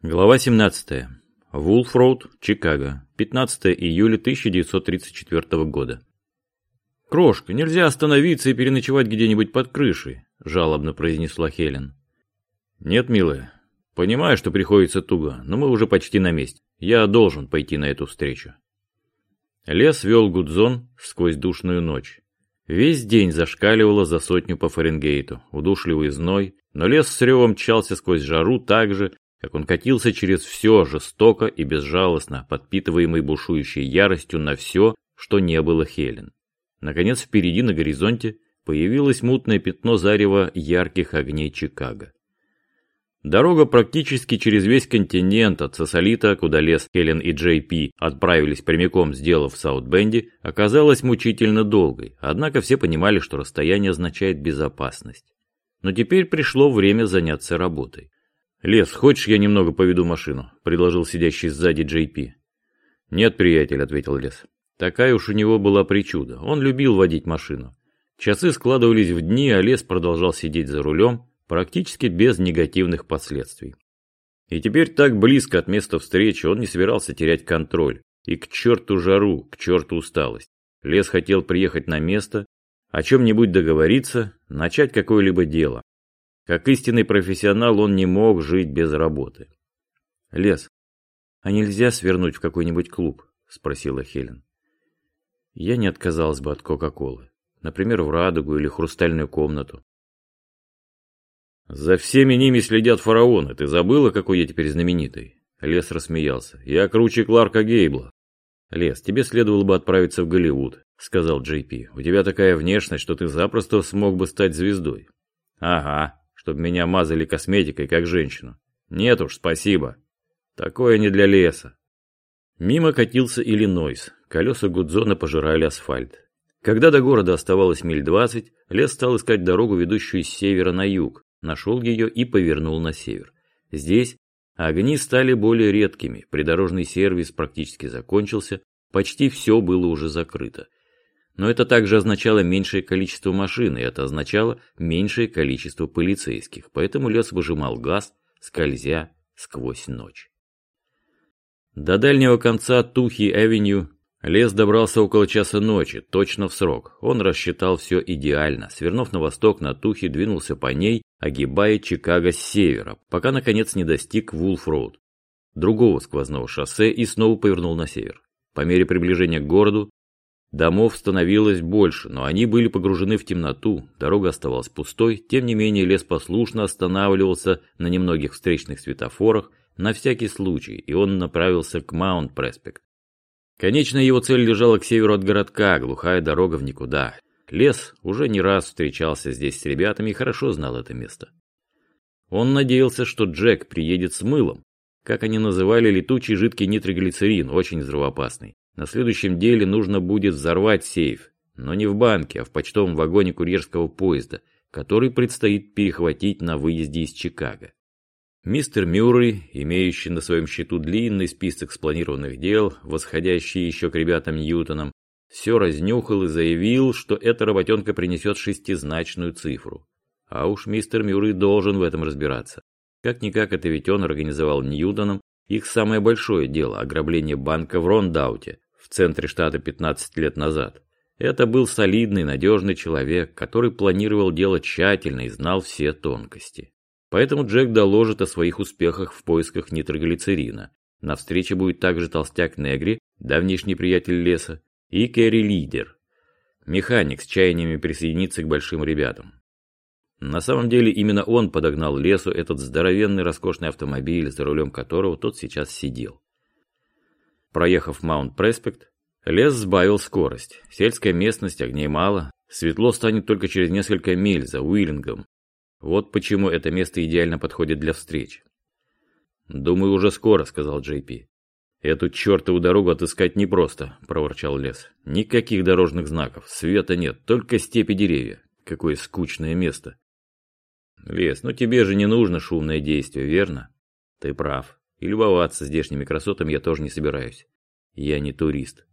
Глава 17. Вулфроуд, Чикаго. 15 июля 1934 года. «Крошка, нельзя остановиться и переночевать где-нибудь под крышей», – жалобно произнесла Хелен. «Нет, милая. Понимаю, что приходится туго, но мы уже почти на месте. Я должен пойти на эту встречу». Лес вел Гудзон сквозь душную ночь. Весь день зашкаливало за сотню по Фаренгейту, удушливый зной, но лес с ревом мчался сквозь жару так же, как он катился через все жестоко и безжалостно, подпитываемый бушующей яростью на все, что не было Хелен. Наконец впереди на горизонте появилось мутное пятно зарева ярких огней Чикаго. Дорога практически через весь континент от Сосолита, куда лес Хелен и Джей Пи отправились прямиком с дела в Саутбенде, оказалась мучительно долгой, однако все понимали, что расстояние означает безопасность. Но теперь пришло время заняться работой. «Лес, хочешь, я немного поведу машину?» – предложил сидящий сзади Джей Пи. «Нет, приятель», – ответил Лес. Такая уж у него была причуда. Он любил водить машину. Часы складывались в дни, а Лес продолжал сидеть за рулем, практически без негативных последствий. И теперь так близко от места встречи он не собирался терять контроль. И к черту жару, к черту усталость. Лес хотел приехать на место, о чем-нибудь договориться, начать какое-либо дело. Как истинный профессионал он не мог жить без работы. «Лес, а нельзя свернуть в какой-нибудь клуб?» – спросила Хелен. Я не отказалась бы от Кока-Колы. Например, в Радугу или Хрустальную комнату. «За всеми ними следят фараоны. Ты забыла, какой я теперь знаменитый?» Лес рассмеялся. «Я круче Кларка Гейбла». «Лес, тебе следовало бы отправиться в Голливуд», — сказал Джей Пи. «У тебя такая внешность, что ты запросто смог бы стать звездой». «Ага, чтобы меня мазали косметикой, как женщину. Нет уж, спасибо. Такое не для леса. Мимо катился Иллинойс. Колеса Гудзона пожирали асфальт. Когда до города оставалось миль двадцать, лес стал искать дорогу, ведущую с севера на юг, нашел ее и повернул на север. Здесь огни стали более редкими, придорожный сервис практически закончился, почти все было уже закрыто. Но это также означало меньшее количество машин, и это означало меньшее количество полицейских, поэтому лес выжимал газ, скользя сквозь ночь. До дальнего конца Тухи-Эвеню лес добрался около часа ночи, точно в срок. Он рассчитал все идеально, свернув на восток на Тухи, двинулся по ней, огибая Чикаго с севера, пока наконец не достиг Вулф-Роуд, другого сквозного шоссе и снова повернул на север. По мере приближения к городу Домов становилось больше, но они были погружены в темноту, дорога оставалась пустой, тем не менее Лес послушно останавливался на немногих встречных светофорах на всякий случай, и он направился к Маунт-Преспект. Конечная его цель лежала к северу от городка, глухая дорога в никуда. Лес уже не раз встречался здесь с ребятами и хорошо знал это место. Он надеялся, что Джек приедет с мылом, как они называли летучий жидкий нитроглицерин, очень взрывоопасный. На следующем деле нужно будет взорвать сейф, но не в банке, а в почтовом вагоне курьерского поезда, который предстоит перехватить на выезде из Чикаго. Мистер Мюррей, имеющий на своем счету длинный список спланированных дел, восходящий еще к ребятам Ньютонам, все разнюхал и заявил, что эта работенка принесет шестизначную цифру. А уж мистер Мюррей должен в этом разбираться. Как-никак это ведь он организовал Ньютонам их самое большое дело – ограбление банка в Рондауте, в центре штата 15 лет назад. Это был солидный, надежный человек, который планировал дело тщательно и знал все тонкости. Поэтому Джек доложит о своих успехах в поисках нитроглицерина. На встрече будет также толстяк Негри, давнишний приятель леса, и Кэрри Лидер. Механик с чаяниями присоединиться к большим ребятам. На самом деле именно он подогнал Лесу этот здоровенный роскошный автомобиль, за рулем которого тот сейчас сидел. Проехав Маунт-Преспект, Лес сбавил скорость. Сельская местность, огней мало. Светло станет только через несколько миль за Уиллингом. Вот почему это место идеально подходит для встреч. «Думаю, уже скоро», — сказал Джей Пи. «Эту чертову дорогу отыскать непросто», — проворчал лес. «Никаких дорожных знаков, света нет, только степи деревья. Какое скучное место». «Лес, ну тебе же не нужно шумное действие, верно?» «Ты прав. И любоваться здешними красотами я тоже не собираюсь. Я не турист.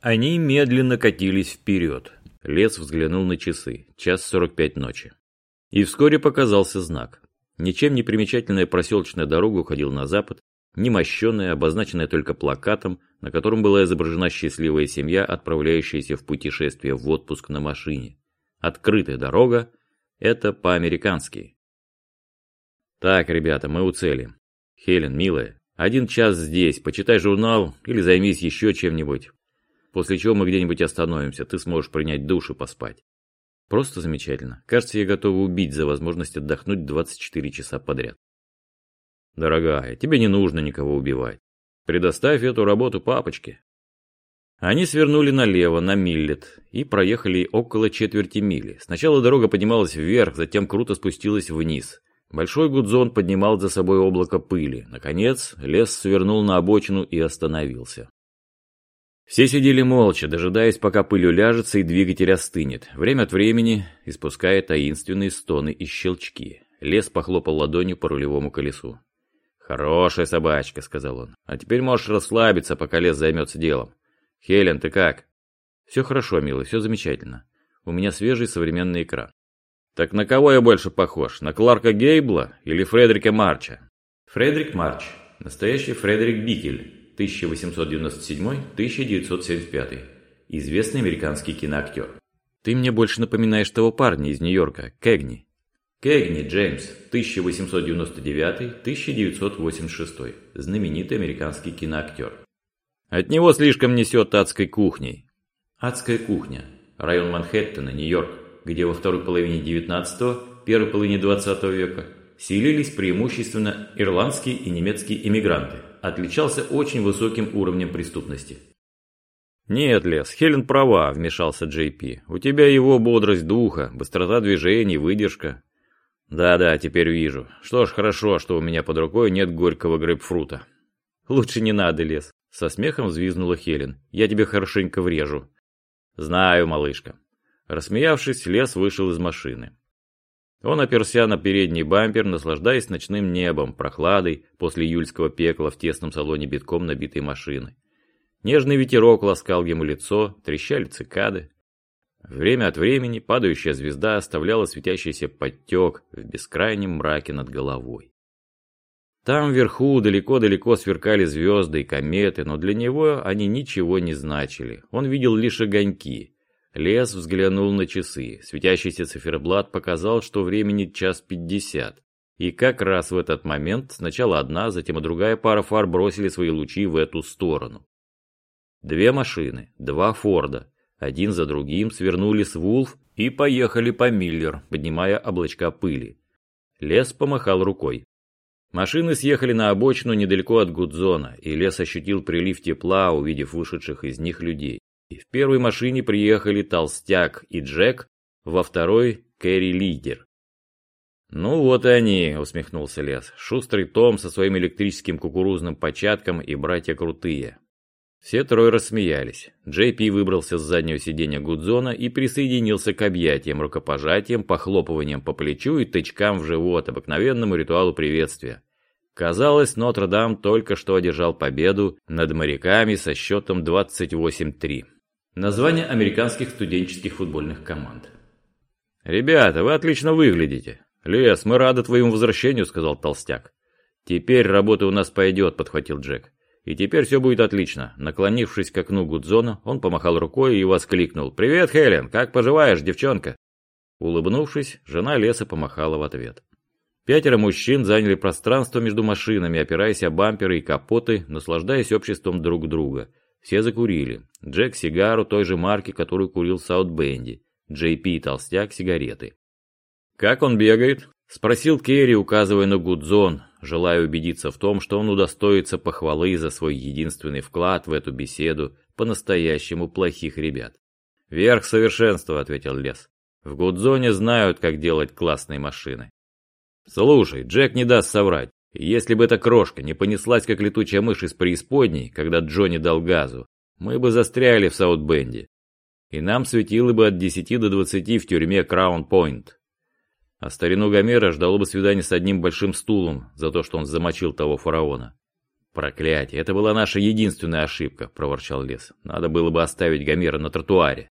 Они медленно катились вперед. Лес взглянул на часы. Час сорок пять ночи. И вскоре показался знак. Ничем не примечательная проселочная дорога уходила на запад, немощенная, обозначенная только плакатом, на котором была изображена счастливая семья, отправляющаяся в путешествие в отпуск на машине. Открытая дорога – это по-американски. Так, ребята, мы у цели. Хелен, милая, один час здесь, почитай журнал или займись еще чем-нибудь. После чего мы где-нибудь остановимся, ты сможешь принять душ и поспать. Просто замечательно. Кажется, я готова убить за возможность отдохнуть 24 часа подряд. Дорогая, тебе не нужно никого убивать. Предоставь эту работу папочке. Они свернули налево, на Миллет, и проехали около четверти мили. Сначала дорога поднималась вверх, затем круто спустилась вниз. Большой гудзон поднимал за собой облако пыли. Наконец, лес свернул на обочину и остановился. Все сидели молча, дожидаясь, пока пыль уляжется и двигатель остынет. Время от времени испуская таинственные стоны и щелчки. Лес похлопал ладонью по рулевому колесу. «Хорошая собачка», — сказал он. «А теперь можешь расслабиться, пока лес займется делом. Хелен, ты как?» «Все хорошо, милый, все замечательно. У меня свежий современный экран». «Так на кого я больше похож? На Кларка Гейбла или Фредерика Марча?» Фредерик Марч. Настоящий Фредерик Бикель. 1897-1975. Известный американский киноактер. «Ты мне больше напоминаешь того парня из Нью-Йорка, Кэгни». Кэгни Джеймс, 1899-1986, знаменитый американский киноактер. От него слишком несет адской кухней. Адская кухня, район Манхэттена, Нью-Йорк, где во второй половине 19-го, первой половине 20 века селились преимущественно ирландские и немецкие иммигранты, отличался очень высоким уровнем преступности. «Нет, Лес, Хелен права», – вмешался Джей Пи. «У тебя его бодрость духа, быстрота движений, выдержка. Да-да, теперь вижу. Что ж, хорошо, что у меня под рукой нет горького грейпфрута. Лучше не надо, Лес. Со смехом взвизгнула Хелен. Я тебе хорошенько врежу. Знаю, малышка. Рассмеявшись, Лес вышел из машины. Он оперся на передний бампер, наслаждаясь ночным небом, прохладой после июльского пекла в тесном салоне битком набитой машины. Нежный ветерок ласкал ему лицо, трещали цикады. Время от времени падающая звезда оставляла светящийся подтек в бескрайнем мраке над головой. Там вверху далеко-далеко сверкали звезды и кометы, но для него они ничего не значили. Он видел лишь огоньки. Лес взглянул на часы. Светящийся циферблат показал, что времени час пятьдесят. И как раз в этот момент сначала одна, затем и другая пара фар бросили свои лучи в эту сторону. Две машины, два Форда, один за другим свернули с Вулф и поехали по Миллер, поднимая облачка пыли. Лес помахал рукой. Машины съехали на обочину недалеко от Гудзона, и Лес ощутил прилив тепла, увидев вышедших из них людей. И в первой машине приехали Толстяк и Джек, во второй – Кэрри Лидер. «Ну вот и они», – усмехнулся Лес. «Шустрый Том со своим электрическим кукурузным початком и братья Крутые. Все трое рассмеялись. Джей Пи выбрался с заднего сиденья Гудзона и присоединился к объятиям, рукопожатиям, похлопываниям по плечу и тычкам в живот, обыкновенному ритуалу приветствия. Казалось, Нотр-Дам только что одержал победу над моряками со счетом 28-3. Название американских студенческих футбольных команд. «Ребята, вы отлично выглядите. Лес, мы рады твоему возвращению», — сказал Толстяк. «Теперь работа у нас пойдет», — подхватил Джек. И теперь все будет отлично. Наклонившись к окну Гудзона, он помахал рукой и воскликнул. «Привет, Хелен! Как поживаешь, девчонка?» Улыбнувшись, жена леса помахала в ответ. Пятеро мужчин заняли пространство между машинами, опираясь о бамперы и капоты, наслаждаясь обществом друг друга. Все закурили. Джек сигару той же марки, которую курил Саутбенди. Джей Пи толстяк сигареты. «Как он бегает?» – спросил Керри, указывая на Гудзон, желая убедиться в том, что он удостоится похвалы за свой единственный вклад в эту беседу по-настоящему плохих ребят. «Верх совершенства», — ответил Лес. «В Гудзоне знают, как делать классные машины». «Слушай, Джек не даст соврать. Если бы эта крошка не понеслась, как летучая мышь из преисподней, когда Джонни дал газу, мы бы застряли в Саутбенде. И нам светило бы от 10 до 20 в тюрьме Краун-Пойнт. А старину Гомера ждало бы свидание с одним большим стулом за то, что он замочил того фараона. «Проклятие, это была наша единственная ошибка», – проворчал Лес. «Надо было бы оставить Гомера на тротуаре».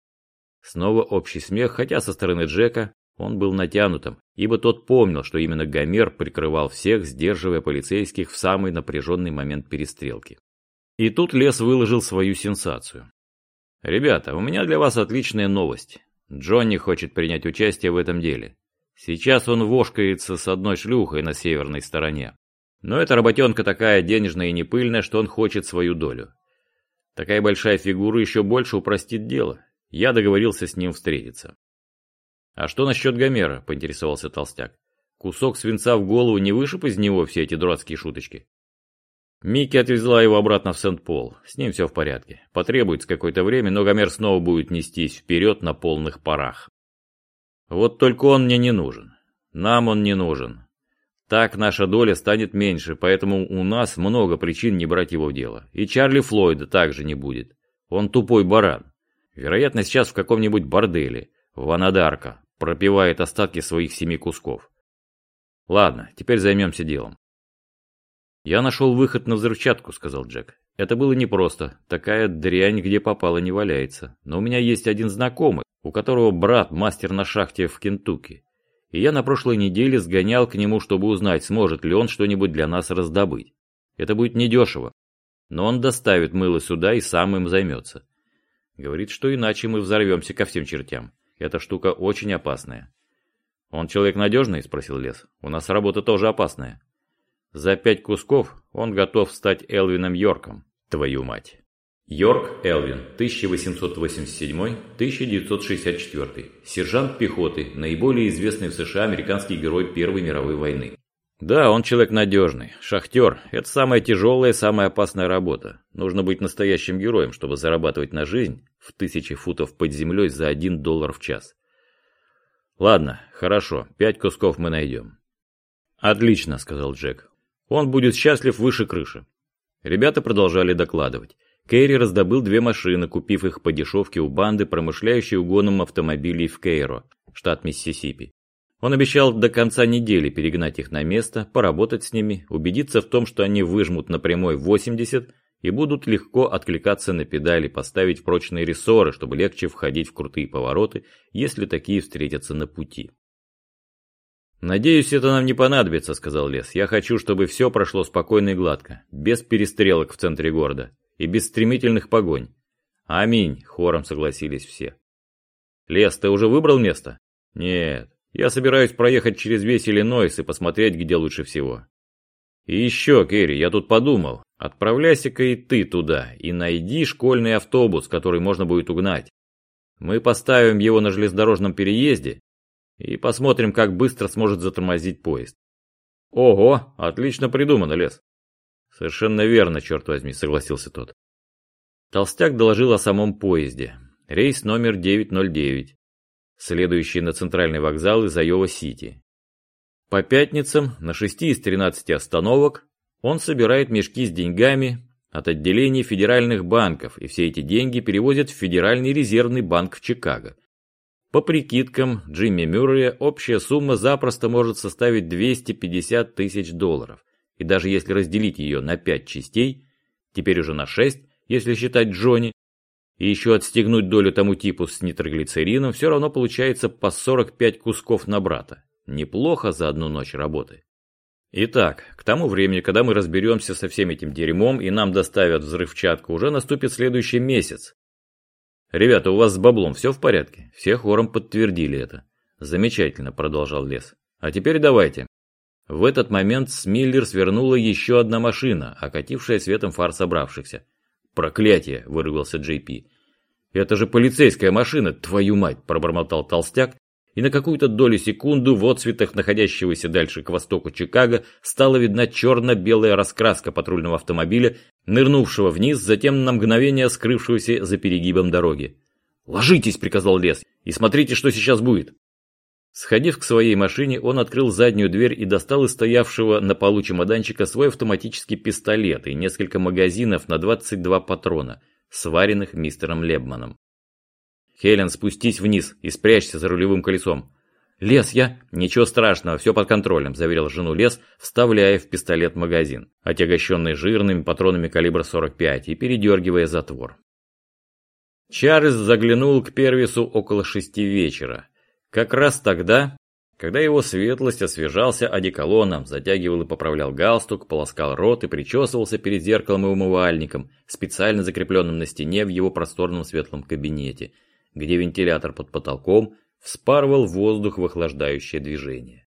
Снова общий смех, хотя со стороны Джека, Он был натянутым, ибо тот помнил, что именно Гомер прикрывал всех, сдерживая полицейских в самый напряженный момент перестрелки. И тут Лес выложил свою сенсацию. «Ребята, у меня для вас отличная новость. Джонни хочет принять участие в этом деле. Сейчас он вошкается с одной шлюхой на северной стороне. Но эта работенка такая денежная и непыльная, что он хочет свою долю. Такая большая фигура еще больше упростит дело. Я договорился с ним встретиться. «А что насчет Гомера?» – поинтересовался Толстяк. «Кусок свинца в голову не вышиб из него все эти дурацкие шуточки?» Микки отвезла его обратно в Сент-Пол. С ним все в порядке. Потребуется какое-то время, но Гомер снова будет нестись вперед на полных парах. Вот только он мне не нужен. Нам он не нужен. Так наша доля станет меньше, поэтому у нас много причин не брать его в дело. И Чарли Флойда также не будет. Он тупой баран. Вероятно, сейчас в каком-нибудь борделе, Анадарка, пропивает остатки своих семи кусков. Ладно, теперь займемся делом. «Я нашел выход на взрывчатку», — сказал Джек. «Это было непросто. Такая дрянь, где попало, не валяется. Но у меня есть один знакомый, у которого брат мастер на шахте в Кентукки. И я на прошлой неделе сгонял к нему, чтобы узнать, сможет ли он что-нибудь для нас раздобыть. Это будет недешево. Но он доставит мыло сюда и сам им займется. Говорит, что иначе мы взорвемся ко всем чертям. Эта штука очень опасная. «Он человек надежный?» – спросил Лес. «У нас работа тоже опасная». «За пять кусков он готов стать Элвином Йорком, твою мать». Йорк Элвин, 1887-1964. Сержант пехоты, наиболее известный в США американский герой Первой мировой войны. Да, он человек надежный. Шахтер – это самая тяжелая, самая опасная работа. Нужно быть настоящим героем, чтобы зарабатывать на жизнь в тысячи футов под землей за один доллар в час. Ладно, хорошо, пять кусков мы найдем. Отлично, сказал Джек. Он будет счастлив выше крыши. Ребята продолжали докладывать. Керри раздобыл две машины, купив их по дешевке у банды, промышляющей угоном автомобилей в Кейро, штат Миссисипи. Он обещал до конца недели перегнать их на место, поработать с ними, убедиться в том, что они выжмут на прямой 80 и будут легко откликаться на педали, поставить прочные рессоры, чтобы легче входить в крутые повороты, если такие встретятся на пути. «Надеюсь, это нам не понадобится», — сказал Лес. «Я хочу, чтобы все прошло спокойно и гладко, без перестрелок в центре города и без стремительных погонь». «Аминь», — хором согласились все. «Лес, ты уже выбрал место?» «Нет, я собираюсь проехать через весь Иллинойс и посмотреть, где лучше всего. И еще, Керри, я тут подумал, отправляйся-ка и ты туда, и найди школьный автобус, который можно будет угнать. Мы поставим его на железнодорожном переезде и посмотрим, как быстро сможет затормозить поезд. Ого, отлично придумано, Лес. Совершенно верно, черт возьми, согласился тот. Толстяк доложил о самом поезде. Рейс номер 909 следующий на центральный вокзал из Айова-Сити. По пятницам на 6 из 13 остановок он собирает мешки с деньгами от отделений федеральных банков, и все эти деньги перевозят в Федеральный резервный банк в Чикаго. По прикидкам Джимми Мюррея, общая сумма запросто может составить 250 тысяч долларов. И даже если разделить ее на 5 частей, теперь уже на 6, если считать Джонни, и еще отстегнуть долю тому типу с нитроглицерином, все равно получается по 45 кусков на брата. Неплохо за одну ночь работы. Итак, к тому времени, когда мы разберемся со всем этим дерьмом и нам доставят взрывчатку, уже наступит следующий месяц. Ребята, у вас с баблом все в порядке? Все хором подтвердили это. Замечательно, продолжал Лес. А теперь давайте. В этот момент с Миллер свернула еще одна машина, окатившая светом фар собравшихся. «Проклятие!» – выругался Джей Пи. «Это же полицейская машина, твою мать!» – пробормотал толстяк, и на какую-то долю секунду в отцветах находящегося дальше к востоку Чикаго стала видна черно-белая раскраска патрульного автомобиля, нырнувшего вниз, затем на мгновение скрывшегося за перегибом дороги. «Ложитесь!» – приказал Лес. «И смотрите, что сейчас будет!» Сходив к своей машине, он открыл заднюю дверь и достал из стоявшего на полу чемоданчика свой автоматический пистолет и несколько магазинов на 22 патрона, сваренных мистером Лебманом. «Хелен, спустись вниз и спрячься за рулевым колесом». «Лес, я...» «Ничего страшного, все под контролем», – заверил жену Лес, вставляя в пистолет магазин, отягощенный жирными патронами калибра 45 и передергивая затвор. Чарльз заглянул к Первису около шести вечера. Как раз тогда, когда его светлость освежался одеколоном, затягивал и поправлял галстук, полоскал рот и причесывался перед зеркалом и умывальником, специально закрепленным на стене в его просторном светлом кабинете, где вентилятор под потолком вспарывал воздух в охлаждающее движение.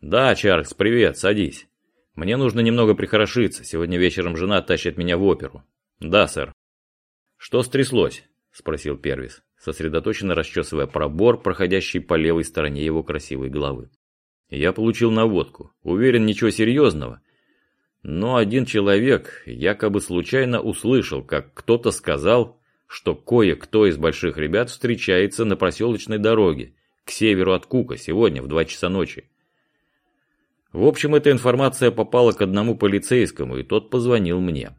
«Да, Чарльз, привет, садись. Мне нужно немного прихорошиться, сегодня вечером жена тащит меня в оперу». «Да, сэр». «Что стряслось?» – спросил Первис сосредоточенно расчесывая пробор, проходящий по левой стороне его красивой головы. Я получил наводку. Уверен, ничего серьезного. Но один человек якобы случайно услышал, как кто-то сказал, что кое-кто из больших ребят встречается на проселочной дороге, к северу от Кука, сегодня в 2 часа ночи. В общем, эта информация попала к одному полицейскому, и тот позвонил мне.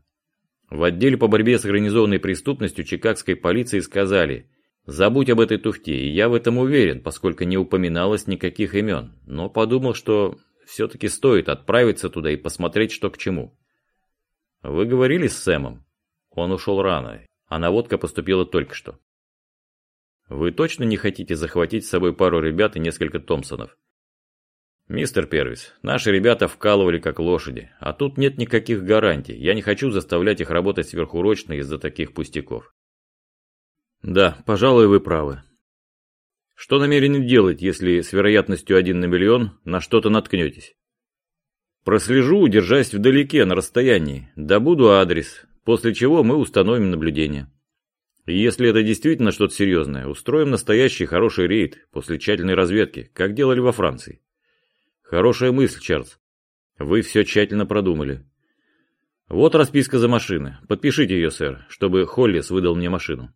В отделе по борьбе с организованной преступностью чикагской полиции сказали, Забудь об этой туфте, и я в этом уверен, поскольку не упоминалось никаких имен, но подумал, что все-таки стоит отправиться туда и посмотреть, что к чему. Вы говорили с Сэмом? Он ушел рано, а наводка поступила только что. Вы точно не хотите захватить с собой пару ребят и несколько Томпсонов? Мистер Первис, наши ребята вкалывали как лошади, а тут нет никаких гарантий. Я не хочу заставлять их работать сверхурочно из-за таких пустяков. Да, пожалуй, вы правы. Что намерены делать, если с вероятностью один на миллион на что-то наткнетесь? Прослежу, держась вдалеке, на расстоянии, добуду адрес, после чего мы установим наблюдение. И если это действительно что-то серьезное, устроим настоящий хороший рейд после тщательной разведки, как делали во Франции. Хорошая мысль, Чарльз. Вы все тщательно продумали. Вот расписка за машины. Подпишите ее, сэр, чтобы Холлис выдал мне машину.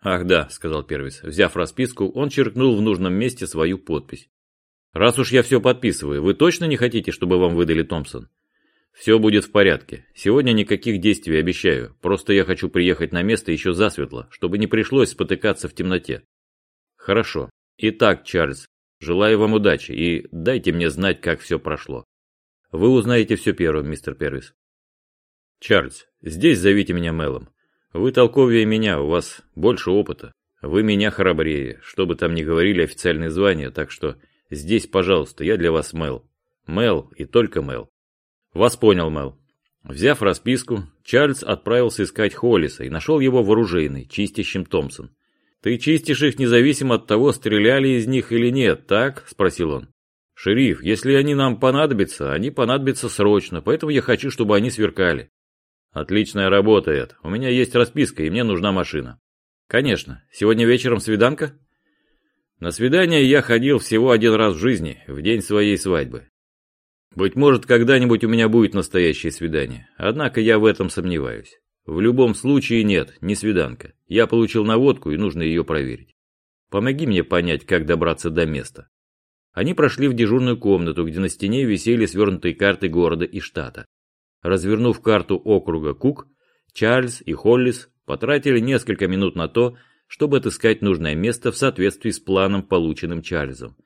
«Ах да», — сказал Первис. Взяв расписку, он черкнул в нужном месте свою подпись. «Раз уж я все подписываю, вы точно не хотите, чтобы вам выдали Томпсон?» «Все будет в порядке. Сегодня никаких действий обещаю. Просто я хочу приехать на место еще засветло, чтобы не пришлось спотыкаться в темноте». «Хорошо. Итак, Чарльз, желаю вам удачи и дайте мне знать, как все прошло. Вы узнаете все первым, мистер Первис». «Чарльз, здесь зовите меня Мелом. Вы толковее меня, у вас больше опыта. Вы меня храбрее, что бы там ни говорили официальные звания, так что здесь, пожалуйста, я для вас Мел. Мел и только Мел. Вас понял, Мел. Взяв расписку, Чарльз отправился искать Холлиса и нашел его вооруженный, чистящим Томпсон. «Ты чистишь их независимо от того, стреляли из них или нет, так?» – спросил он. «Шериф, если они нам понадобятся, они понадобятся срочно, поэтому я хочу, чтобы они сверкали. Отличная работа, Эд. У меня есть расписка, и мне нужна машина. Конечно. Сегодня вечером свиданка? На свидание я ходил всего один раз в жизни, в день своей свадьбы. Быть может, когда-нибудь у меня будет настоящее свидание. Однако я в этом сомневаюсь. В любом случае нет, не свиданка. Я получил наводку, и нужно ее проверить. Помоги мне понять, как добраться до места. Они прошли в дежурную комнату, где на стене висели свернутые карты города и штата. Развернув карту округа Кук, Чарльз и Холлис потратили несколько минут на то, чтобы отыскать нужное место в соответствии с планом, полученным Чарльзом,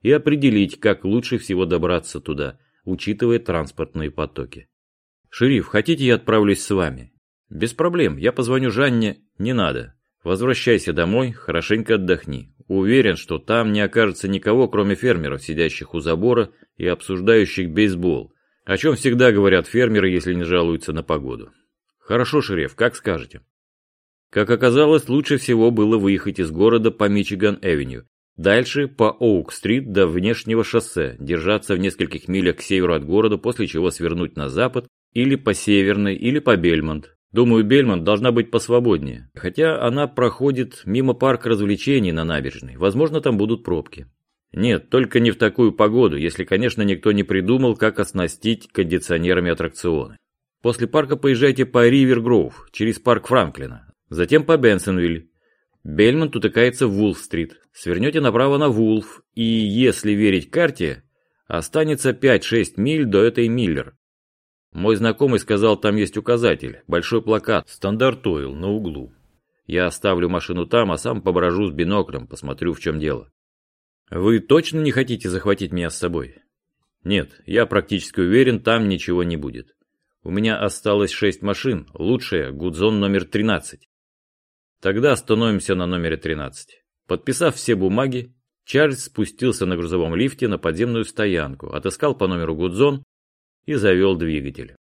и определить, как лучше всего добраться туда, учитывая транспортные потоки. «Шериф, хотите, я отправлюсь с вами?» «Без проблем, я позвоню Жанне». «Не надо. Возвращайся домой, хорошенько отдохни. Уверен, что там не окажется никого, кроме фермеров, сидящих у забора и обсуждающих бейсбол, о чем всегда говорят фермеры, если не жалуются на погоду. Хорошо, шериф, как скажете. Как оказалось, лучше всего было выехать из города по Мичиган-Эвеню, дальше по Оук-стрит до внешнего шоссе, держаться в нескольких милях к северу от города, после чего свернуть на запад, или по Северной, или по Бельмонт. Думаю, Бельмонт должна быть посвободнее, хотя она проходит мимо парка развлечений на набережной, возможно, там будут пробки. Нет, только не в такую погоду, если, конечно, никто не придумал, как оснастить кондиционерами аттракционы. После парка поезжайте по Ривер-Гроув, через парк Франклина, затем по Бенсонвиль. Бельмонт утыкается в Вулф-стрит. Свернете направо на Вулф, и, если верить карте, останется 5-6 миль до этой Миллер. Мой знакомый сказал, там есть указатель, большой плакат, стандарт ойл на углу. Я оставлю машину там, а сам поброжу с биноклем, посмотрю, в чем дело. Вы точно не хотите захватить меня с собой? Нет, я практически уверен, там ничего не будет. У меня осталось шесть машин, лучшая Гудзон номер 13. Тогда остановимся на номере 13. Подписав все бумаги, Чарльз спустился на грузовом лифте на подземную стоянку, отыскал по номеру Гудзон и завел двигатель.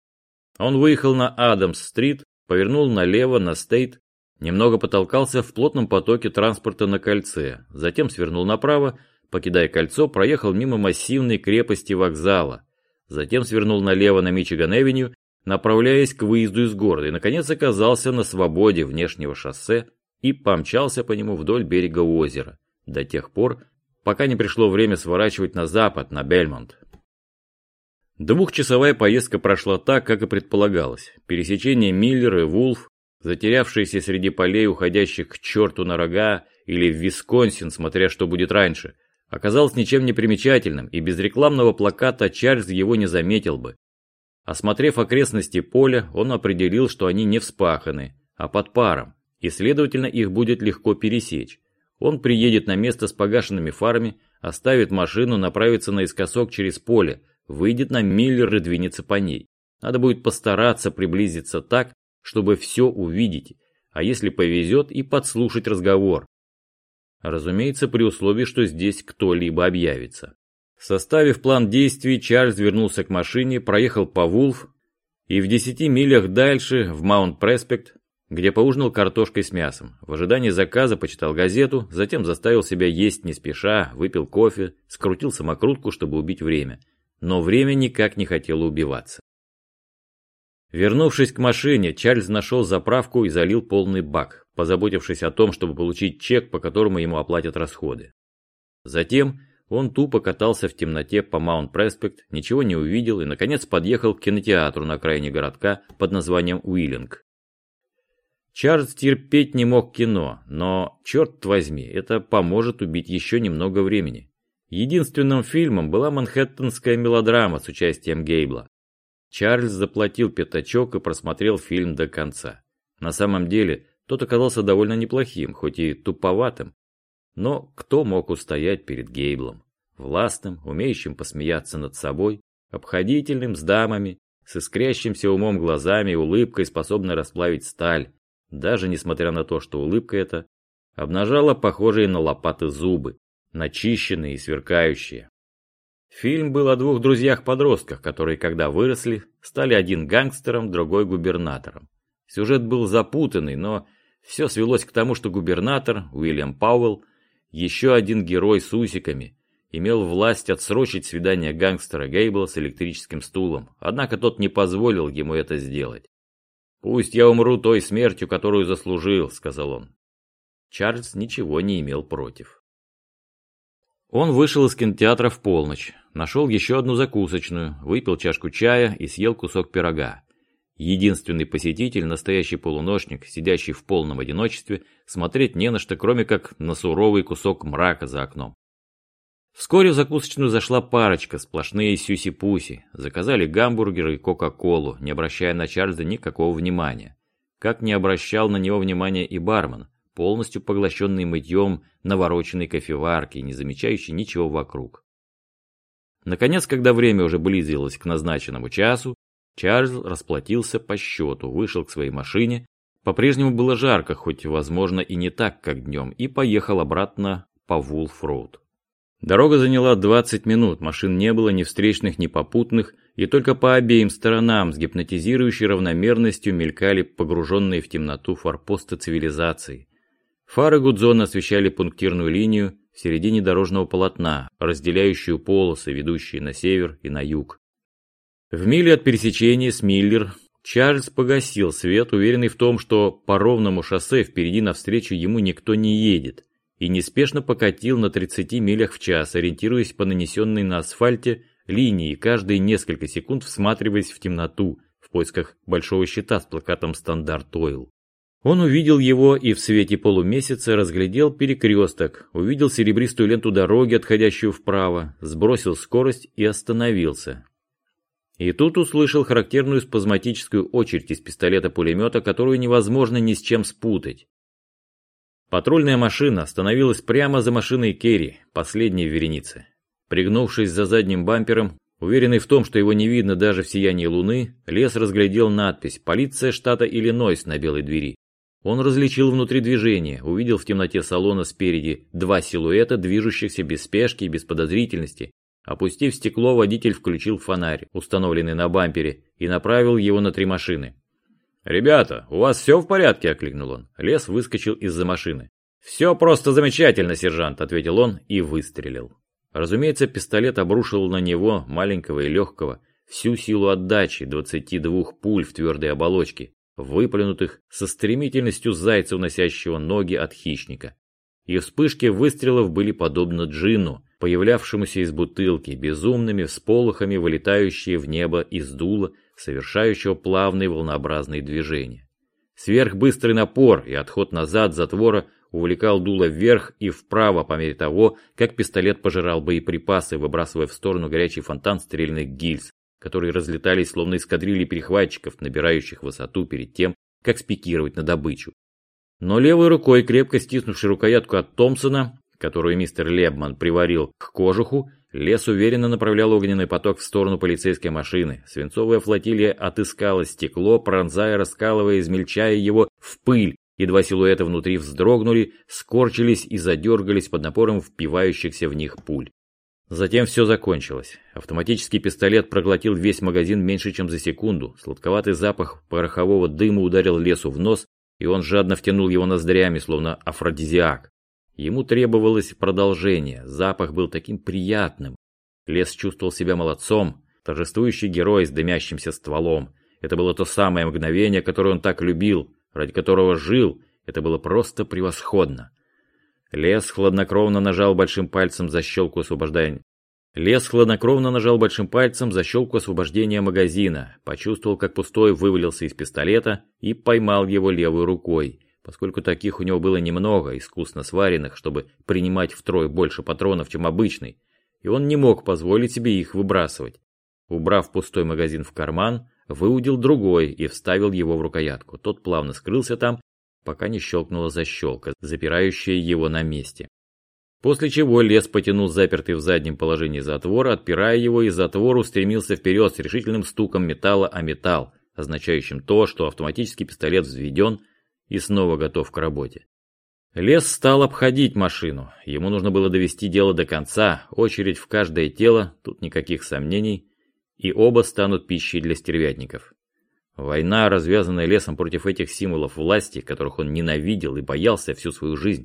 Он выехал на Адамс-стрит, повернул налево на Стейт, немного потолкался в плотном потоке транспорта на кольце, затем свернул направо, покидая кольцо, проехал мимо массивной крепости вокзала, затем свернул налево на Мичиган-Эвеню, направляясь к выезду из города, и, наконец, оказался на свободе внешнего шоссе и помчался по нему вдоль берега озера, до тех пор, пока не пришло время сворачивать на запад, на Бельмонт. Двухчасовая поездка прошла так, как и предполагалось. Пересечение Миллер и Вулф, затерявшиеся среди полей, уходящих к черту на рога, или в Висконсин, смотря что будет раньше, оказалось ничем не примечательным, и без рекламного плаката Чарльз его не заметил бы. Осмотрев окрестности поля, он определил, что они не вспаханы, а под паром, и, следовательно, их будет легко пересечь. Он приедет на место с погашенными фарами, оставит машину, направится наискосок через поле, выйдет на Миллер и двинется по ней. Надо будет постараться приблизиться так, чтобы все увидеть, а если повезет и подслушать разговор. Разумеется, при условии, что здесь кто-либо объявится. Составив план действий, Чарльз вернулся к машине, проехал по Вулф и в десяти милях дальше, в Маунт-Преспект, где поужинал картошкой с мясом. В ожидании заказа почитал газету, затем заставил себя есть не спеша, выпил кофе, скрутил самокрутку, чтобы убить время – но время никак не хотело убиваться. Вернувшись к машине, Чарльз нашел заправку и залил полный бак, позаботившись о том, чтобы получить чек, по которому ему оплатят расходы. Затем он тупо катался в темноте по Маунт-Преспект, ничего не увидел и, наконец, подъехал к кинотеатру на окраине городка под названием Уиллинг. Чарльз терпеть не мог кино, но, черт возьми, это поможет убить еще немного времени. Единственным фильмом была манхэттенская мелодрама с участием Гейбла. Чарльз заплатил пятачок и просмотрел фильм до конца. На самом деле, тот оказался довольно неплохим, хоть и туповатым. Но кто мог устоять перед Гейблом? Властным, умеющим посмеяться над собой, обходительным, с дамами, с искрящимся умом глазами и улыбкой, способной расплавить сталь, даже несмотря на то, что улыбка эта обнажала похожие на лопаты зубы начищенные и сверкающие. Фильм был о двух друзьях-подростках, которые, когда выросли, стали один гангстером, другой губернатором. Сюжет был запутанный, но все свелось к тому, что губернатор, Уильям Пауэлл, еще один герой с усиками, имел власть отсрочить свидание гангстера Гейбла с электрическим стулом, однако тот не позволил ему это сделать. «Пусть я умру той смертью, которую заслужил», — сказал он. Чарльз ничего не имел против. Он вышел из кинотеатра в полночь, нашел еще одну закусочную, выпил чашку чая и съел кусок пирога. Единственный посетитель, настоящий полуношник, сидящий в полном одиночестве, смотреть не на что, кроме как на суровый кусок мрака за окном. Вскоре в закусочную зашла парочка, сплошные сюси-пуси. Заказали гамбургеры и кока-колу, не обращая на Чарльза никакого внимания. Как не обращал на него внимания и бармен, полностью поглощенный мытьем навороченной кофеварки, не замечающий ничего вокруг. Наконец, когда время уже близилось к назначенному часу, Чарльз расплатился по счету, вышел к своей машине, по-прежнему было жарко, хоть, возможно, и не так, как днем, и поехал обратно по Вулф-Роуд. Дорога заняла 20 минут, машин не было ни встречных, ни попутных, и только по обеим сторонам с гипнотизирующей равномерностью мелькали погруженные в темноту форпосты цивилизации, Фары Гудзона освещали пунктирную линию в середине дорожного полотна, разделяющую полосы, ведущие на север и на юг. В миле от пересечения с Миллер Чарльз погасил свет, уверенный в том, что по ровному шоссе впереди навстречу ему никто не едет, и неспешно покатил на 30 милях в час, ориентируясь по нанесенной на асфальте линии, каждые несколько секунд всматриваясь в темноту в поисках большого щита с плакатом «Стандарт Ойл». Он увидел его и в свете полумесяца разглядел перекресток, увидел серебристую ленту дороги, отходящую вправо, сбросил скорость и остановился. И тут услышал характерную спазматическую очередь из пистолета-пулемета, которую невозможно ни с чем спутать. Патрульная машина остановилась прямо за машиной Керри, последней в веренице. Пригнувшись за задним бампером, уверенный в том, что его не видно даже в сиянии луны, Лес разглядел надпись «Полиция штата Иллинойс» на белой двери. Он различил внутри движения, увидел в темноте салона спереди два силуэта, движущихся без спешки и без подозрительности. Опустив стекло, водитель включил фонарь, установленный на бампере, и направил его на три машины. «Ребята, у вас все в порядке?» – окликнул он. Лес выскочил из-за машины. «Все просто замечательно, сержант», – ответил он и выстрелил. Разумеется, пистолет обрушил на него, маленького и легкого, всю силу отдачи 22 пуль в твердой оболочке, выплюнутых со стремительностью зайца, уносящего ноги от хищника. И вспышки выстрелов были подобны джинну, появлявшемуся из бутылки, безумными всполохами, вылетающие в небо из дула, совершающего плавные волнообразные движения. Сверхбыстрый напор и отход назад затвора увлекал дуло вверх и вправо по мере того, как пистолет пожирал боеприпасы, выбрасывая в сторону горячий фонтан стрельных гильз, которые разлетались словно эскадрильи перехватчиков, набирающих высоту перед тем, как спикировать на добычу. Но левой рукой, крепко стиснувшей рукоятку от Томпсона, которую мистер Лебман приварил к кожуху, лес уверенно направлял огненный поток в сторону полицейской машины. Свинцовая флотилия отыскала стекло, пронзая, раскалывая, измельчая его в пыль, и два силуэта внутри вздрогнули, скорчились и задергались под напором впивающихся в них пуль. Затем все закончилось. Автоматический пистолет проглотил весь магазин меньше, чем за секунду. Сладковатый запах порохового дыма ударил лесу в нос, и он жадно втянул его ноздрями, словно афродизиак. Ему требовалось продолжение, запах был таким приятным. Лес чувствовал себя молодцом, торжествующий герой с дымящимся стволом. Это было то самое мгновение, которое он так любил, ради которого жил. Это было просто превосходно. Лес хладнокровно нажал большим пальцем защелку освобождения. Лес хладнокровно нажал большим пальцем защелку освобождения магазина, почувствовал, как пустой вывалился из пистолета и поймал его левой рукой. Поскольку таких у него было немного, искусно сваренных, чтобы принимать втрое больше патронов, чем обычный, и он не мог позволить себе их выбрасывать. Убрав пустой магазин в карман, выудил другой и вставил его в рукоятку. Тот плавно скрылся там пока не щелкнула защелка, запирающая его на месте. После чего лес потянул запертый в заднем положении затвор, отпирая его, и затвор устремился вперед с решительным стуком металла о металл, означающим то, что автоматический пистолет взведен и снова готов к работе. Лес стал обходить машину. Ему нужно было довести дело до конца, очередь в каждое тело, тут никаких сомнений, и оба станут пищей для стервятников. Война, развязанная лесом против этих символов власти, которых он ненавидел и боялся всю свою жизнь,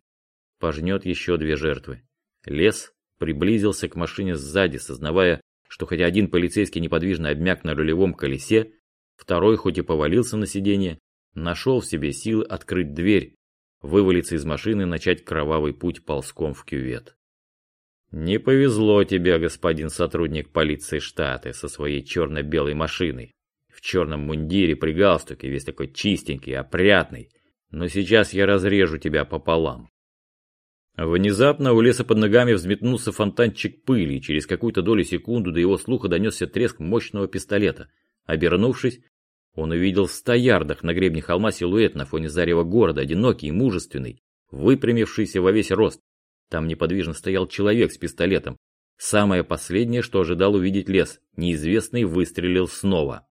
пожнет еще две жертвы. Лес приблизился к машине сзади, сознавая, что хотя один полицейский неподвижно обмяк на рулевом колесе, второй, хоть и повалился на сиденье, нашел в себе силы открыть дверь, вывалиться из машины и начать кровавый путь ползком в кювет. «Не повезло тебе, господин сотрудник полиции штата, со своей черно-белой машиной», в черном мундире при галстуке, весь такой чистенький, опрятный. Но сейчас я разрежу тебя пополам. Внезапно у леса под ногами взметнулся фонтанчик пыли, и через какую-то долю секунды до его слуха донесся треск мощного пистолета. Обернувшись, он увидел в ста ярдах на гребне холма силуэт на фоне зарева города, одинокий и мужественный, выпрямившийся во весь рост. Там неподвижно стоял человек с пистолетом. Самое последнее, что ожидал увидеть лес, неизвестный выстрелил снова.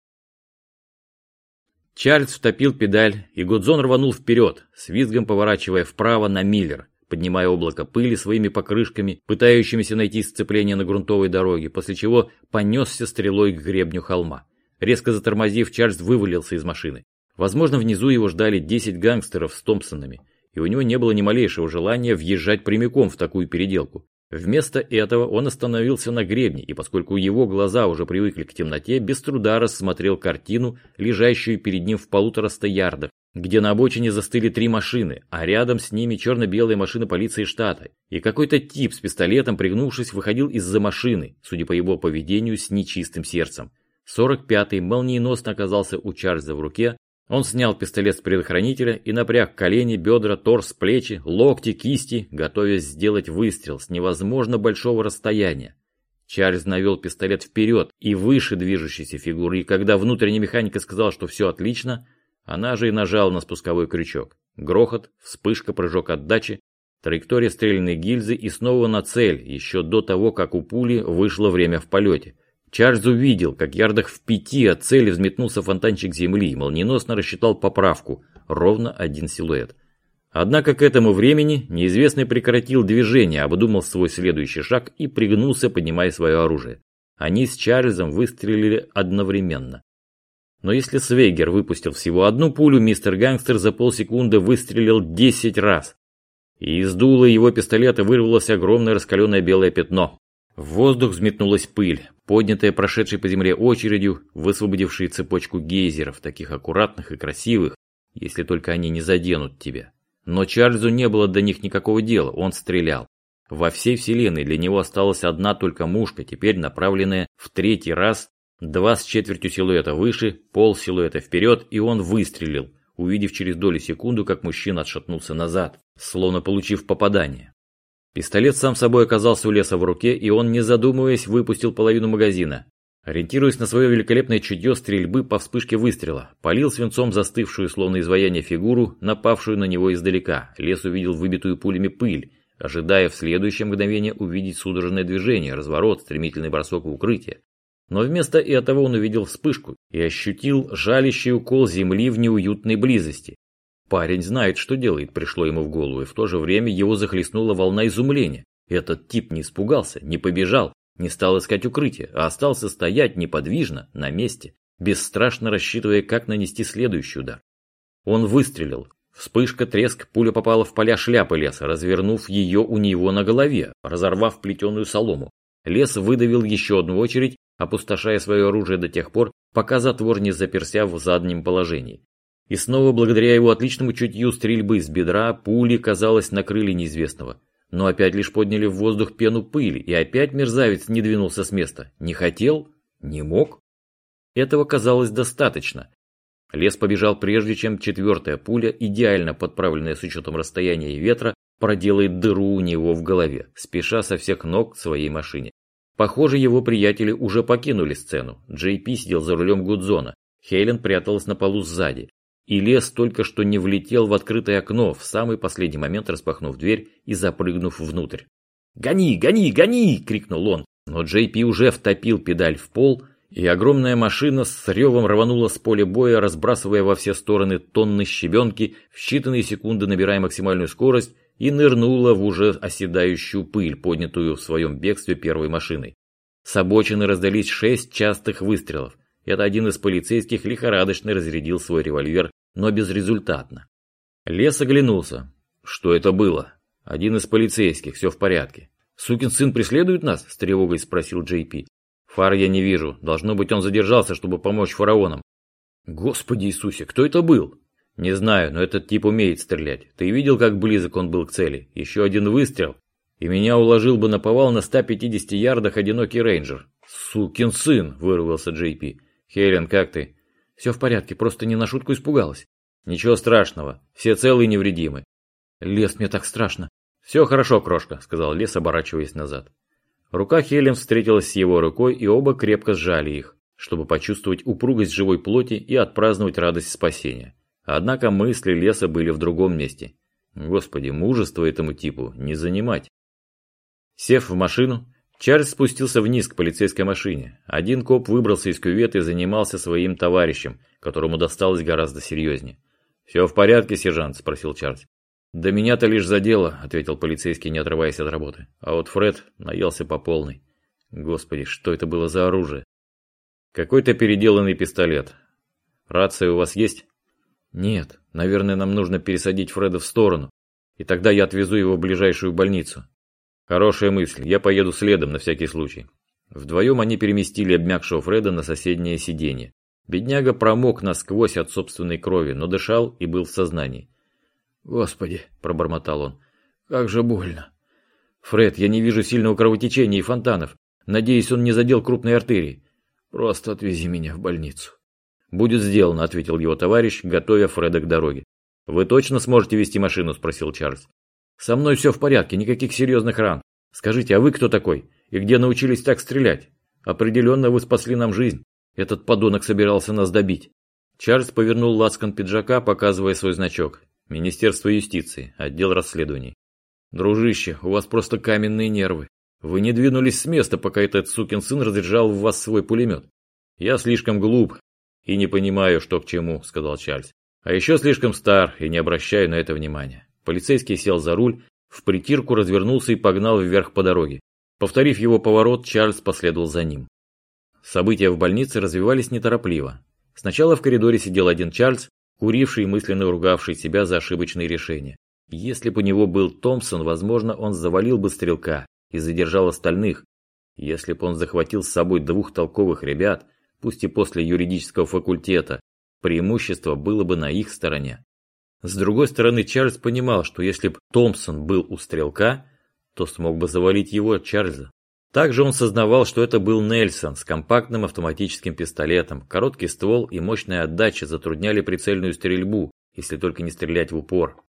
Чарльз втопил педаль, и Гудзон рванул вперед, с визгом поворачивая вправо на Миллер, поднимая облако пыли своими покрышками, пытающимися найти сцепление на грунтовой дороге, после чего понесся стрелой к гребню холма. Резко затормозив, Чарльз вывалился из машины. Возможно, внизу его ждали 10 гангстеров с Томпсонами, и у него не было ни малейшего желания въезжать прямиком в такую переделку. Вместо этого он остановился на гребне, и поскольку его глаза уже привыкли к темноте, без труда рассмотрел картину, лежащую перед ним в полутораста ярдах, где на обочине застыли три машины, а рядом с ними черно-белая машина полиции штата. И какой-то тип с пистолетом, пригнувшись, выходил из-за машины, судя по его поведению, с нечистым сердцем. 45-й молниеносно оказался у Чарльза в руке, он снял пистолет с предохранителя и напряг колени, бедра, торс, плечи, локти, кисти, готовясь сделать выстрел с невозможно большого расстояния. Чарльз навел пистолет вперед и выше движущейся фигуры, и когда внутренняя механика сказала, что все отлично, она же и нажала на спусковой крючок. Грохот, вспышка, прыжок отдачи, траектория стрельной гильзы и снова на цель, еще до того, как у пули вышло время в полете. Чарльз увидел, как ярдах в пяти от цели взметнулся фонтанчик земли и молниеносно рассчитал поправку. ровно один силуэт. Однако к этому времени неизвестный прекратил движение, обдумал свой следующий шаг и пригнулся, поднимая свое оружие. Они с Чарльзом выстрелили одновременно. Но если Свейгер выпустил всего одну пулю, мистер Гангстер за полсекунды выстрелил 10 раз. И из дула его пистолета вырвалось огромное раскаленное белое пятно. В воздух взметнулась пыль, поднятая прошедшей по земле очередью, высвободившей цепочку гейзеров, таких аккуратных и красивых, если только они не заденут тебя. Но Чарльзу не было до них никакого дела, он стрелял. Во всей вселенной для него осталась одна только мушка, теперь направленная в третий раз, два с четвертью силуэта выше, пол силуэта вперед, и он выстрелил, увидев через долю секунду, как мужчина отшатнулся назад, словно получив попадание. Пистолет сам собой оказался у леса в руке, и он, не задумываясь, выпустил половину магазина. Ориентируясь на свое великолепное чутье стрельбы по вспышке выстрела, полил свинцом застывшую, словно изваяние фигуру, напавшую на него издалека. Лес увидел выбитую пулями пыль, ожидая в следующее мгновение увидеть судорожное движение, разворот, стремительный бросок в укрытие. Но вместо этого он увидел вспышку и ощутил жалящий укол земли в неуютной близости. Парень знает, что делает, пришло ему в голову, и в то же время его захлестнула волна изумления. Этот тип не испугался, не побежал, не стал искать укрытие, а остался стоять неподвижно, на месте, бесстрашно рассчитывая, как нанести следующий удар. Он выстрелил, Вспышка, треск, пуля попала в поля шляпы леса, развернув ее у него на голове, разорвав плетеную солому. Лес выдавил еще одну очередь, опустошая свое оружие до тех пор, пока затвор не заперся в заднем положении. И снова, благодаря его отличному чутью стрельбы с бедра, пули, казалось, накрыли неизвестного. Но опять лишь подняли в воздух пену пыли, и опять мерзавец не двинулся с места. Не хотел? Не мог? Этого казалось достаточно. Лес побежал прежде, чем четвертая пуля, идеально подправленная с учетом расстояния и ветра, проделает дыру у него в голове, спеша со всех ног к своей машине. Похоже, его приятели уже покинули сцену. Джей Пи сидел за рулем Гудзона. Хелен пряталась на полу сзади. И лес только что не влетел в открытое окно, в самый последний момент распахнув дверь и запрыгнув внутрь. «Гони, гони, гони!» – крикнул он. Но Джей Пи уже втопил педаль в пол – и огромная машина с ревом рванула с поля боя, разбрасывая во все стороны тонны щебенки, в считанные секунды набирая максимальную скорость, и нырнула в уже оседающую пыль, поднятую в своем бегстве первой машиной. С обочины раздались шесть частых выстрелов. Это один из полицейских лихорадочно разрядил свой револьвер, но безрезультатно. Лес оглянулся. Что это было? Один из полицейских, все в порядке. «Сукин сын преследует нас?» – с тревогой спросил Джей Пи. Фар я не вижу. Должно быть, он задержался, чтобы помочь фараонам. Господи Иисусе, кто это был? Не знаю, но этот тип умеет стрелять. Ты видел, как близок он был к цели? Еще один выстрел, и меня уложил бы на повал на 150 ярдах одинокий рейнджер. Сукин сын, вырвался Джей Пи. Хелен, как ты? Все в порядке, просто не на шутку испугалась. Ничего страшного, все целы и невредимы. Лес, мне так страшно. Все хорошо, крошка, сказал Лес, оборачиваясь назад. Рука Хелен встретилась с его рукой, и оба крепко сжали их, чтобы почувствовать упругость живой плоти и отпраздновать радость спасения. Однако мысли леса были в другом месте. Господи, мужество этому типу не занимать. Сев в машину, Чарльз спустился вниз к полицейской машине. Один коп выбрался из кюветы и занимался своим товарищем, которому досталось гораздо серьезнее. «Все в порядке, сержант?» – спросил Чарльз. «Да меня-то лишь задело», — ответил полицейский, не отрываясь от работы. А вот Фред наелся по полной. Господи, что это было за оружие? Какой-то переделанный пистолет. Рация у вас есть? Нет. Наверное, нам нужно пересадить Фреда в сторону. И тогда я отвезу его в ближайшую больницу. Хорошая мысль. Я поеду следом на всякий случай. Вдвоем они переместили обмякшего Фреда на соседнее сиденье. Бедняга промок насквозь от собственной крови, но дышал и был в сознании. «Господи!» – пробормотал он. «Как же больно!» «Фред, я не вижу сильного кровотечения и фонтанов. Надеюсь, он не задел крупной артерии. Просто отвези меня в больницу». «Будет сделано», – ответил его товарищ, готовя Фреда к дороге. «Вы точно сможете вести машину?» – спросил Чарльз. «Со мной все в порядке, никаких серьезных ран. Скажите, а вы кто такой? И где научились так стрелять? Определенно вы спасли нам жизнь. Этот подонок собирался нас добить». Чарльз повернул лацкан пиджака, показывая свой значок. Министерство юстиции, отдел расследований. Дружище, у вас просто каменные нервы. Вы не двинулись с места, пока этот сукин сын разряжал в вас свой пулемет. Я слишком глуп и не понимаю, что к чему, сказал Чарльз. А еще слишком стар и не обращаю на это внимания. Полицейский сел за руль, в притирку развернулся и погнал вверх по дороге. Повторив его поворот, Чарльз последовал за ним. События в больнице развивались неторопливо. Сначала в коридоре сидел один Чарльз, куривший и мысленно ругавший себя за ошибочные решения. Если бы у него был Томпсон, возможно, он завалил бы стрелка и задержал остальных. Если бы он захватил с собой двух толковых ребят, пусть и после юридического факультета, преимущество было бы на их стороне. С другой стороны, Чарльз понимал, что если бы Томпсон был у стрелка, то смог бы завалить его, Чарльза. Также он сознавал, что это был Нельсон с компактным автоматическим пистолетом. Короткий ствол и мощная отдача затрудняли прицельную стрельбу, если только не стрелять в упор.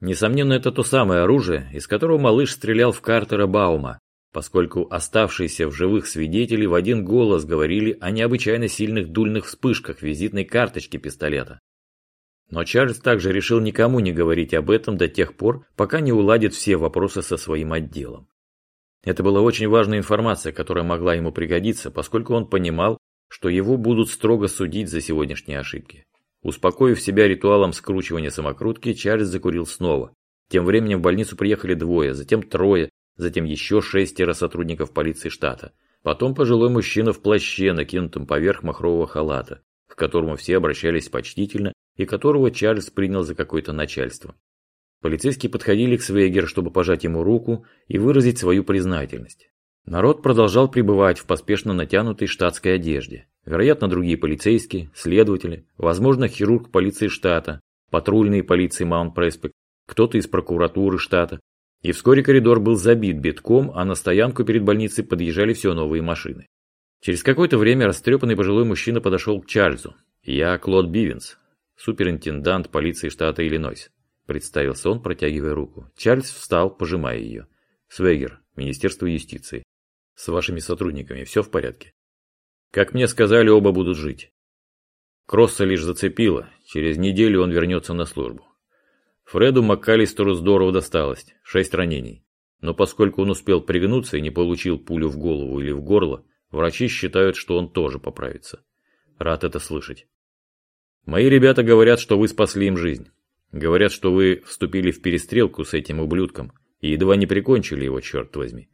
Несомненно, это то самое оружие, из которого малыш стрелял в Картера Баума, поскольку оставшиеся в живых свидетели в один голос говорили о необычайно сильных дульных вспышках визитной карточки пистолета. Но Чарльз также решил никому не говорить об этом до тех пор, пока не уладит все вопросы со своим отделом. Это была очень важная информация, которая могла ему пригодиться, поскольку он понимал, что его будут строго судить за сегодняшние ошибки. Успокоив себя ритуалом скручивания самокрутки, Чарльз закурил снова. Тем временем в больницу приехали двое, затем трое, затем еще шестеро сотрудников полиции штата. Потом пожилой мужчина в плаще, накинутом поверх махрового халата, к которому все обращались почтительно и которого Чарльз принял за какое-то начальство. Полицейские подходили к Свейгер, чтобы пожать ему руку и выразить свою признательность. Народ продолжал пребывать в поспешно натянутой штатской одежде. Вероятно, другие полицейские, следователи, возможно, хирург полиции штата, патрульные полиции Маунт-Преспект, кто-то из прокуратуры штата. И вскоре коридор был забит битком, а на стоянку перед больницей подъезжали все новые машины. Через какое-то время растрепанный пожилой мужчина подошел к Чарльзу. «Я Клод Бивенс, суперинтендант полиции штата Иллинойс. Представился он, протягивая руку. Чарльз встал, пожимая ее. Свэггер, Министерство юстиции. С вашими сотрудниками все в порядке? Как мне сказали, оба будут жить. Кросса лишь зацепило. Через неделю он вернется на службу. Фреду МакКаллистеру здорово досталось. Шесть ранений. Но поскольку он успел пригнуться и не получил пулю в голову или в горло, врачи считают, что он тоже поправится. Рад это слышать. Мои ребята говорят, что вы спасли им жизнь. Говорят, что вы вступили в перестрелку с этим ублюдком и едва не прикончили его, черт возьми.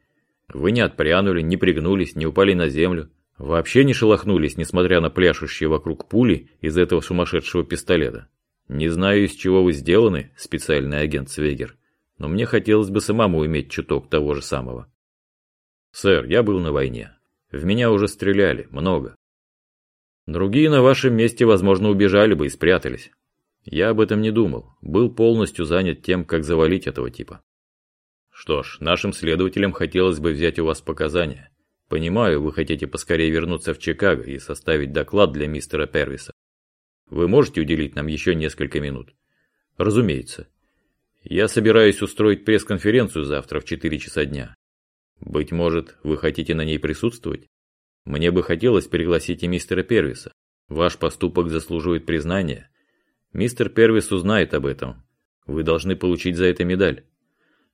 Вы не отпрянули, не пригнулись, не упали на землю. Вообще не шелохнулись, несмотря на пляшущие вокруг пули из этого сумасшедшего пистолета. Не знаю, из чего вы сделаны, специальный агент Свегер, но мне хотелось бы самому иметь чуток того же самого. Сэр, я был на войне. В меня уже стреляли, много. Другие на вашем месте, возможно, убежали бы и спрятались. Я об этом не думал, был полностью занят тем, как завалить этого типа. Что ж, нашим следователям хотелось бы взять у вас показания. Понимаю, вы хотите поскорее вернуться в Чикаго и составить доклад для мистера Первиса. Вы можете уделить нам еще несколько минут? Разумеется. Я собираюсь устроить пресс-конференцию завтра в 4 часа дня. Быть может, вы хотите на ней присутствовать? Мне бы хотелось пригласить и мистера Первиса. Ваш поступок заслуживает признания, Мистер Первис узнает об этом. Вы должны получить за это медаль.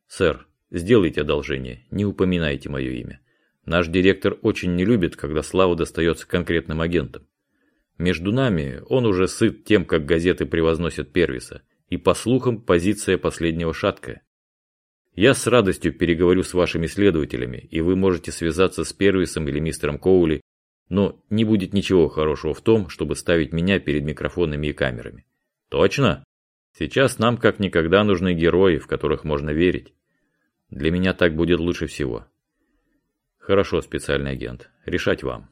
Сэр, сделайте одолжение, не упоминайте мое имя. Наш директор очень не любит, когда слава достается конкретным агентам. Между нами он уже сыт тем, как газеты превозносят Первиса, и, по слухам, позиция последнего шаткая. Я с радостью переговорю с вашими следователями, и вы можете связаться с Первисом или мистером Коули, но не будет ничего хорошего в том, чтобы ставить меня перед микрофонами и камерами. Точно? Сейчас нам как никогда нужны герои, в которых можно верить. Для меня так будет лучше всего. Хорошо, специальный агент. Решать вам.